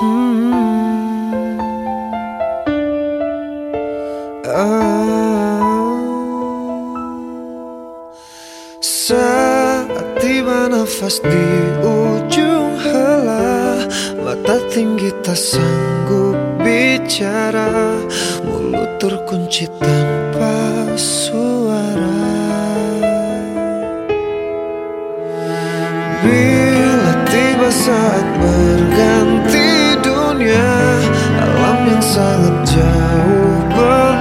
Hmm. Saat tiba nafas di ujung hela Mata tinggi tak sanggup bicara Mulut terkunci tanpa suara. Bila tiba saat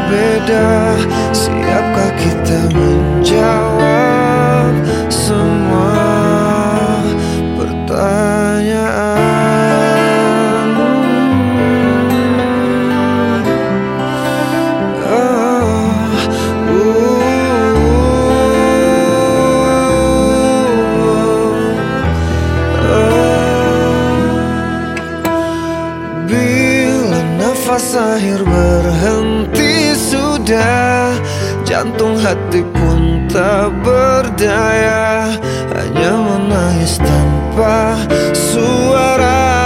berbeda Siapkah kita menjawab semua pertanyaan Oh, Bila nafas akhir berhenti sudah Jantung hati pun tak berdaya. Hanya menangis tanpa suara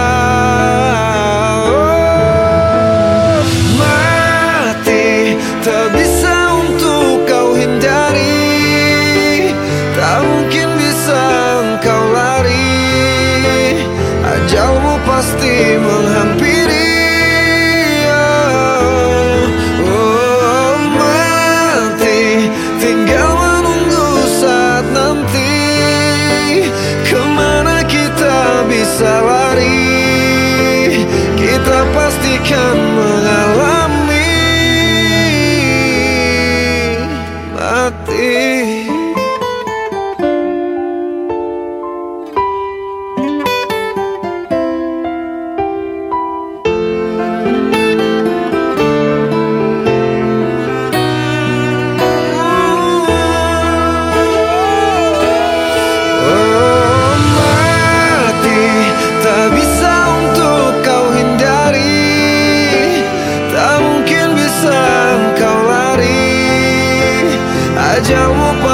Kita pastikan ah 我